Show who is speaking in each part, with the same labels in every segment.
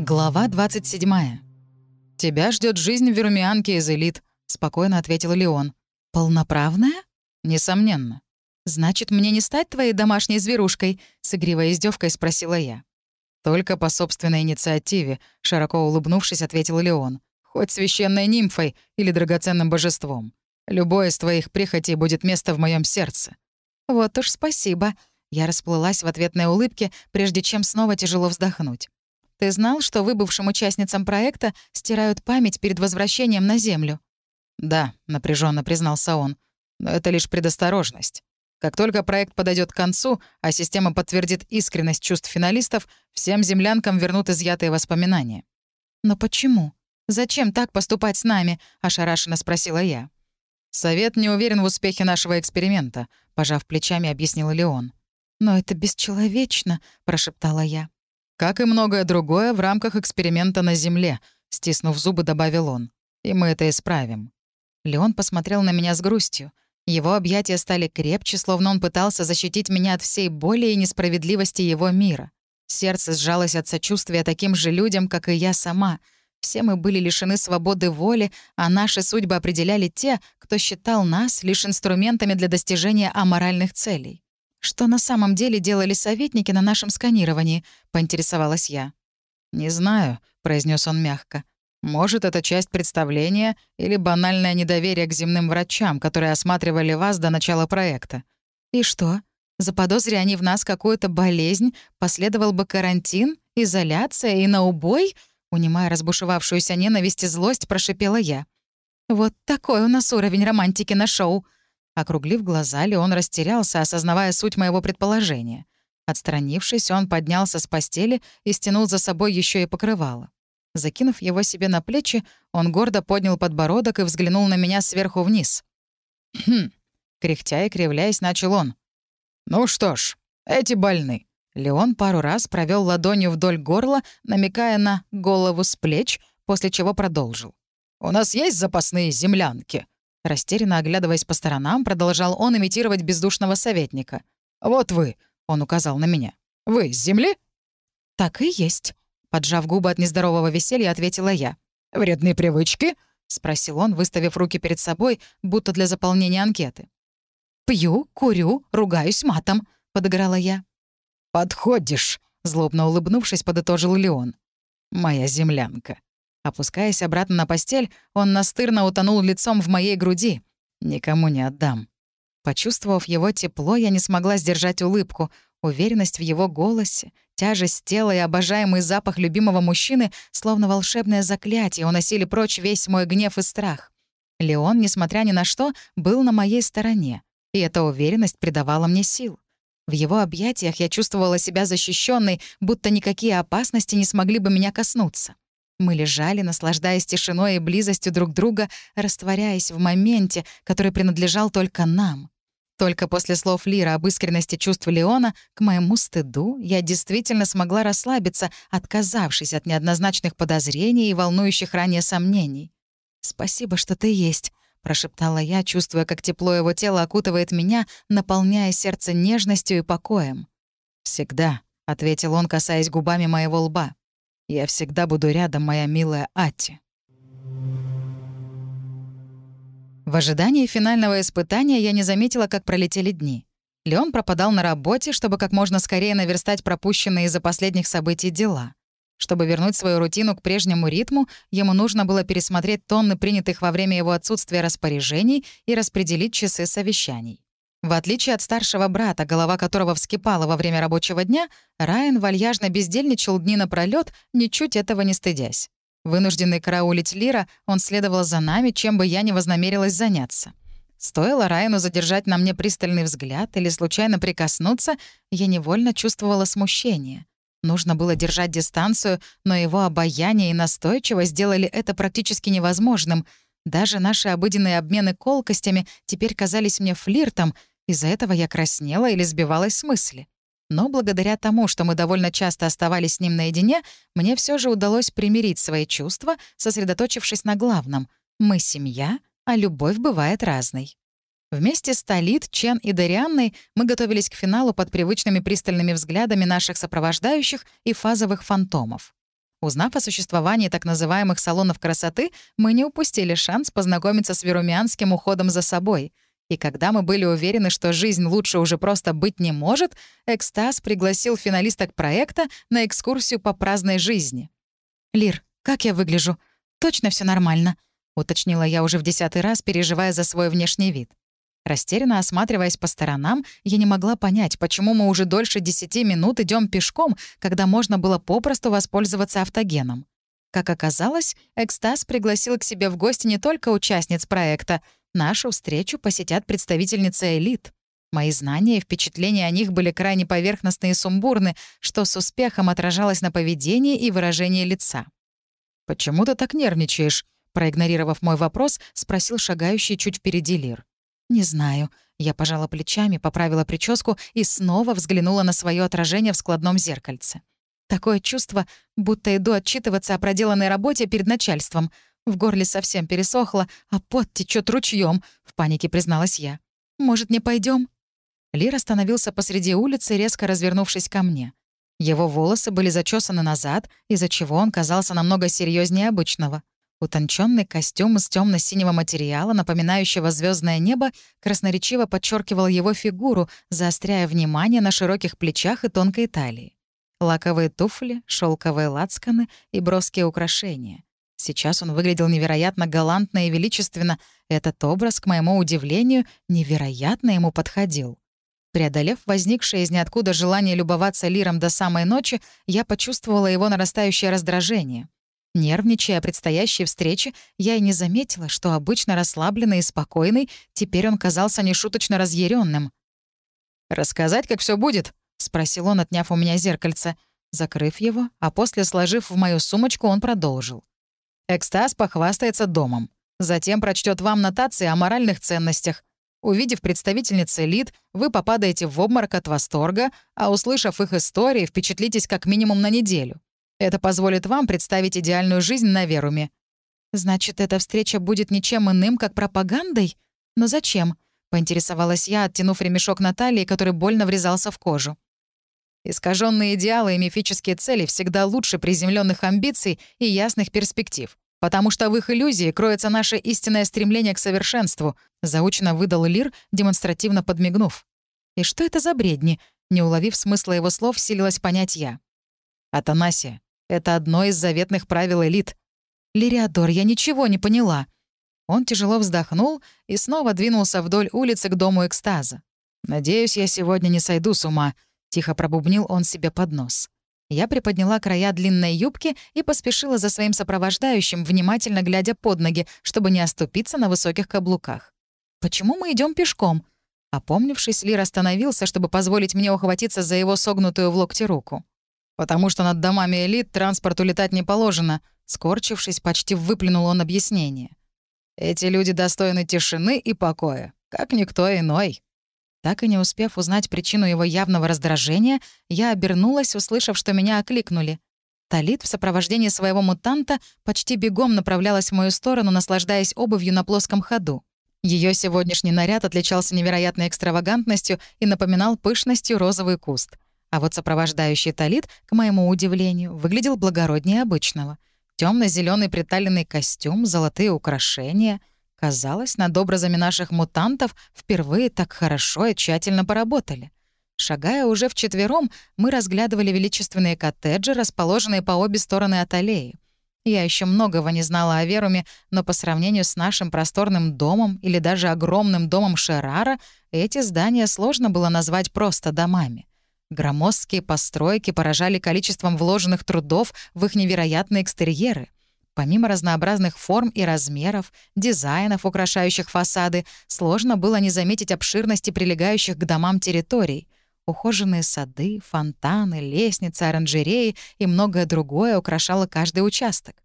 Speaker 1: Глава 27. «Тебя ждет жизнь в Вермианке из элит», — спокойно ответил Леон. «Полноправная?» «Несомненно». «Значит, мне не стать твоей домашней зверушкой?» — с игривой издевкой спросила я. «Только по собственной инициативе», — широко улыбнувшись, ответил Леон. «Хоть священной нимфой или драгоценным божеством. Любое из твоих прихотей будет место в моем сердце». «Вот уж спасибо», я расплылась в ответной улыбке, прежде чем снова тяжело вздохнуть. «Ты знал, что выбывшим участницам проекта стирают память перед возвращением на Землю?»
Speaker 2: «Да», — напряженно признался он. «Но это лишь предосторожность. Как только проект подойдет к концу, а система подтвердит искренность чувств финалистов, всем землянкам вернут изъятые воспоминания».
Speaker 1: «Но почему? Зачем так поступать с нами?» — ошарашенно спросила я.
Speaker 2: «Совет не уверен в успехе нашего эксперимента», — пожав плечами, объяснил Леон.
Speaker 1: «Но это бесчеловечно», — прошептала я.
Speaker 2: «Как и многое другое в рамках эксперимента на Земле», — стиснув зубы, добавил он. «И мы это исправим».
Speaker 1: Леон посмотрел на меня с грустью. Его объятия стали крепче, словно он пытался защитить меня от всей боли и несправедливости его мира. Сердце сжалось от сочувствия таким же людям, как и я сама. Все мы были лишены свободы воли, а наши судьбы определяли те, кто считал нас лишь инструментами для достижения аморальных целей. «Что на самом деле делали советники на нашем сканировании?» — поинтересовалась я.
Speaker 2: «Не знаю», — произнес он мягко. «Может, это часть представления или банальное недоверие к земным врачам, которые осматривали вас до начала проекта».
Speaker 1: «И что? Заподозри они в нас какую-то болезнь, последовал бы карантин, изоляция и на убой?» Унимая разбушевавшуюся ненависть и злость, прошипела я. «Вот такой у нас уровень романтики на шоу», Округлив глаза, Леон растерялся, осознавая суть моего предположения. Отстранившись, он поднялся с постели и стянул за собой еще и покрывало. Закинув его себе на плечи, он гордо поднял подбородок и взглянул на меня сверху вниз.
Speaker 2: «Хм», — кряхтя и кривляясь, начал он. «Ну что ж, эти больны». Леон пару раз провел ладонью вдоль горла, намекая на голову с плеч, после чего продолжил. «У нас есть запасные землянки?» Растерянно оглядываясь по сторонам, продолжал он имитировать бездушного советника. «Вот вы», — он указал на меня. «Вы с земли?»
Speaker 1: «Так и есть», — поджав губы от нездорового веселья, ответила я.
Speaker 2: «Вредные привычки?»
Speaker 1: — спросил он, выставив руки перед собой, будто для заполнения анкеты. «Пью, курю, ругаюсь матом», — подыграла я.
Speaker 2: «Подходишь», — злобно улыбнувшись, подытожил Леон. «Моя землянка». Опускаясь обратно на постель, он настырно утонул лицом в моей груди. «Никому не отдам».
Speaker 1: Почувствовав его тепло, я не смогла сдержать улыбку. Уверенность в его голосе, тяжесть тела и обожаемый запах любимого мужчины, словно волшебное заклятие, уносили прочь весь мой гнев и страх. Леон, несмотря ни на что, был на моей стороне, и эта уверенность придавала мне сил. В его объятиях я чувствовала себя защищенной, будто никакие опасности не смогли бы меня коснуться. Мы лежали, наслаждаясь тишиной и близостью друг друга, растворяясь в моменте, который принадлежал только нам. Только после слов Лира об искренности чувств Леона, к моему стыду, я действительно смогла расслабиться, отказавшись от неоднозначных подозрений и волнующих ранее сомнений. «Спасибо, что ты есть», — прошептала я, чувствуя, как тепло его тела окутывает меня, наполняя сердце нежностью и покоем.
Speaker 2: «Всегда», — ответил он, касаясь губами моего лба. Я всегда буду рядом, моя милая Ати.
Speaker 1: В ожидании финального испытания я не заметила, как пролетели дни. Леон пропадал на работе, чтобы как можно скорее наверстать пропущенные из-за последних событий дела. Чтобы вернуть свою рутину к прежнему ритму, ему нужно было пересмотреть тонны принятых во время его отсутствия распоряжений и распределить часы совещаний. В отличие от старшего брата, голова которого вскипала во время рабочего дня, Райан вальяжно бездельничал дни напролёт, ничуть этого не стыдясь. Вынужденный караулить Лира, он следовал за нами, чем бы я ни вознамерилась заняться. Стоило Райану задержать на мне пристальный взгляд или случайно прикоснуться, я невольно чувствовала смущение. Нужно было держать дистанцию, но его обаяние и настойчивость сделали это практически невозможным. Даже наши обыденные обмены колкостями теперь казались мне флиртом, из-за этого я краснела или сбивалась с мысли. Но благодаря тому, что мы довольно часто оставались с ним наедине, мне все же удалось примирить свои чувства, сосредоточившись на главном. Мы семья, а любовь бывает разной. Вместе с Талит, Чен и Дарианной мы готовились к финалу под привычными пристальными взглядами наших сопровождающих и фазовых фантомов. Узнав о существовании так называемых салонов красоты, мы не упустили шанс познакомиться с верумианским уходом за собой. И когда мы были уверены, что жизнь лучше уже просто быть не может, «Экстаз» пригласил финалисток проекта на экскурсию по праздной жизни. «Лир, как я выгляжу? Точно все нормально?» — уточнила я уже в десятый раз, переживая за свой внешний вид. Растерянно осматриваясь по сторонам, я не могла понять, почему мы уже дольше десяти минут идем пешком, когда можно было попросту воспользоваться автогеном. Как оказалось, «Экстаз» пригласил к себе в гости не только участниц проекта. Нашу встречу посетят представительницы элит. Мои знания и впечатления о них были крайне поверхностны и сумбурны, что с успехом отражалось на поведении и выражении лица.
Speaker 2: «Почему ты так нервничаешь?» Проигнорировав мой вопрос, спросил шагающий чуть впереди Лир.
Speaker 1: «Не знаю». Я пожала плечами, поправила прическу и снова взглянула на свое отражение в складном зеркальце. Такое чувство, будто иду отчитываться о проделанной работе перед начальством. В горле совсем пересохло, а пот течет ручьем, в панике призналась я. «Может, не пойдем? Лир остановился посреди улицы, резко развернувшись ко мне. Его волосы были зачесаны назад, из-за чего он казался намного серьезнее обычного. Утонченный костюм из темно-синего материала, напоминающего звездное небо, красноречиво подчеркивал его фигуру, заостряя внимание на широких плечах и тонкой талии. Лаковые туфли, шелковые лацканы и броские украшения. Сейчас он выглядел невероятно галантно и величественно. Этот образ, к моему удивлению, невероятно ему подходил. Преодолев возникшее из ниоткуда желание любоваться Лиром до самой ночи, я почувствовала его нарастающее раздражение — Нервничая о предстоящей встрече, я и не заметила, что обычно расслабленный и спокойный, теперь он казался нешуточно разъяренным.
Speaker 2: «Рассказать, как все будет?» — спросил он, отняв у меня зеркальце. Закрыв его, а после сложив в мою сумочку, он продолжил. «Экстаз похвастается домом. Затем прочтет вам нотации о моральных ценностях. Увидев представительниц элит, вы попадаете в обморок от восторга, а услышав их истории, впечатлитесь как минимум на неделю. Это позволит вам представить идеальную жизнь на Веруме».
Speaker 1: «Значит, эта встреча будет ничем иным, как пропагандой? Но зачем?» — поинтересовалась я, оттянув ремешок Натальи, который больно врезался в кожу.
Speaker 2: Искаженные идеалы и мифические цели всегда лучше приземленных амбиций и ясных перспектив, потому что в их иллюзии кроется наше истинное стремление к совершенству, заучно выдал Лир, демонстративно подмигнув.
Speaker 1: «И что это за бредни?» Не уловив смысла его слов, силилась понять я.
Speaker 2: «Атанасия, это одно из заветных правил элит.
Speaker 1: Лириадор, я ничего не поняла.
Speaker 2: Он тяжело вздохнул и снова двинулся вдоль улицы к дому экстаза. «Надеюсь, я сегодня не сойду с ума», — тихо пробубнил он себе под нос.
Speaker 1: Я приподняла края длинной юбки и поспешила за своим сопровождающим, внимательно глядя под ноги, чтобы не оступиться на высоких каблуках. «Почему мы идем пешком?» Опомнившись, Лир остановился, чтобы позволить мне ухватиться за его согнутую в локте руку.
Speaker 2: «Потому что над домами элит транспорту летать не положено», скорчившись, почти выплюнул он объяснение. «Эти люди достойны тишины и покоя, как никто иной».
Speaker 1: Так и не успев узнать причину его явного раздражения, я обернулась, услышав, что меня окликнули. Талит в сопровождении своего мутанта почти бегом направлялась в мою сторону, наслаждаясь обувью на плоском ходу. Ее сегодняшний наряд отличался невероятной экстравагантностью и напоминал пышностью розовый куст — а вот сопровождающий талит, к моему удивлению, выглядел благороднее обычного. темно зеленый приталенный костюм, золотые украшения. Казалось, над образами наших мутантов впервые так хорошо и тщательно поработали. Шагая уже вчетвером, мы разглядывали величественные коттеджи, расположенные по обе стороны от аллеи. Я еще многого не знала о Веруме, но по сравнению с нашим просторным домом или даже огромным домом Шерара, эти здания сложно было назвать просто домами. Громоздкие постройки поражали количеством вложенных трудов в их невероятные экстерьеры. Помимо разнообразных форм и размеров, дизайнов, украшающих фасады, сложно было не заметить обширности прилегающих к домам территорий. Ухоженные сады, фонтаны, лестницы, оранжереи и многое другое украшало каждый участок.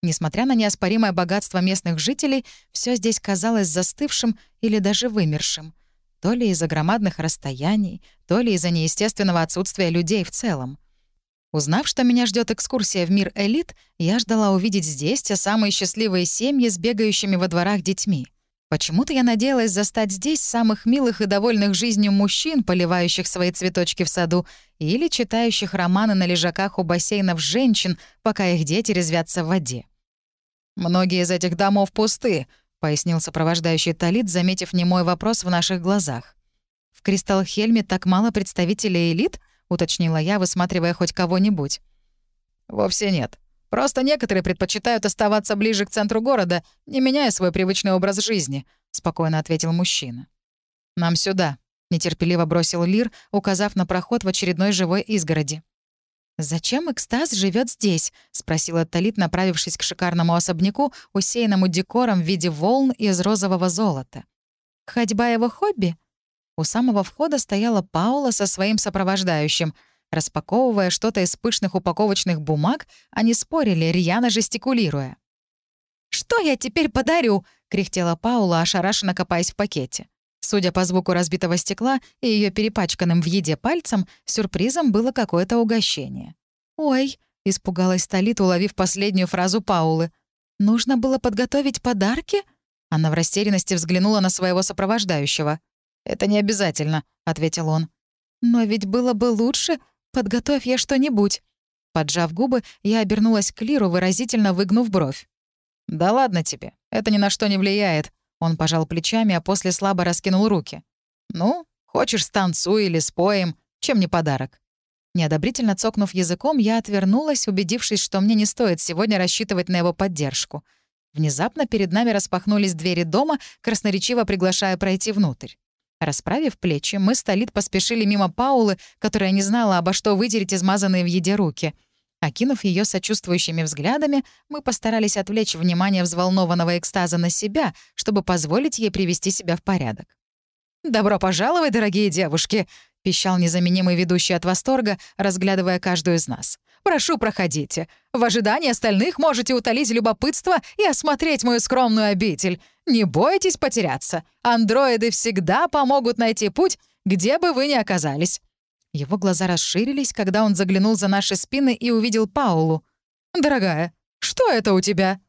Speaker 1: Несмотря на неоспоримое богатство местных жителей, все здесь казалось застывшим или даже вымершим то ли из-за громадных расстояний, то ли из-за неестественного отсутствия людей в целом. Узнав, что меня ждет экскурсия в мир элит, я ждала увидеть здесь те самые счастливые семьи с бегающими во дворах детьми. Почему-то я надеялась застать здесь самых милых и довольных жизнью мужчин, поливающих свои цветочки в саду, или читающих романы на лежаках у бассейнов женщин, пока их дети резвятся в воде.
Speaker 2: «Многие из этих домов пусты», — пояснил сопровождающий Талит, заметив немой вопрос в наших глазах.
Speaker 1: «В Кристалл-Хельме так мало представителей элит?» — уточнила я, высматривая хоть кого-нибудь.
Speaker 2: «Вовсе нет. Просто некоторые предпочитают оставаться ближе к центру города, не меняя свой привычный образ жизни», — спокойно ответил мужчина.
Speaker 1: «Нам сюда», — нетерпеливо бросил Лир, указав на проход в очередной живой изгороди. «Зачем экстаз живет здесь?» — спросила Талит, направившись к шикарному особняку, усеянному декором в виде волн из розового золота. «Ходьба его хобби?» У самого входа стояла Паула со своим сопровождающим — Распаковывая что-то из пышных упаковочных бумаг, они спорили, рьяно жестикулируя. «Что я теперь подарю?» — кряхтела Паула, ошарашенно копаясь в пакете. Судя по звуку разбитого стекла и ее перепачканным в еде пальцем, сюрпризом было какое-то угощение. «Ой!» — испугалась Талит, уловив последнюю фразу Паулы. «Нужно было подготовить подарки?» Она в растерянности взглянула на своего сопровождающего.
Speaker 2: «Это не обязательно», — ответил он.
Speaker 1: «Но ведь было бы лучше, «Подготовь я что-нибудь». Поджав губы, я обернулась к Лиру, выразительно выгнув бровь.
Speaker 2: «Да ладно тебе, это ни на что не влияет». Он пожал плечами, а после слабо раскинул руки. «Ну, хочешь, станцуй или споем, чем не подарок».
Speaker 1: Неодобрительно цокнув языком, я отвернулась, убедившись, что мне не стоит сегодня рассчитывать на его поддержку. Внезапно перед нами распахнулись двери дома, красноречиво приглашая пройти внутрь. Расправив плечи, мы с Талит поспешили мимо Паулы, которая не знала, обо что вытереть измазанные в еде руки. Окинув ее сочувствующими взглядами, мы постарались отвлечь внимание взволнованного экстаза на себя, чтобы позволить ей привести себя в порядок. «Добро пожаловать, дорогие девушки!» — пищал незаменимый ведущий от восторга, разглядывая каждую из нас. «Прошу, проходите. В ожидании остальных можете утолить любопытство и осмотреть мою скромную обитель. Не бойтесь потеряться. Андроиды всегда помогут найти путь, где бы вы ни оказались». Его глаза расширились, когда он заглянул за наши спины и увидел Паулу. «Дорогая, что это у тебя?»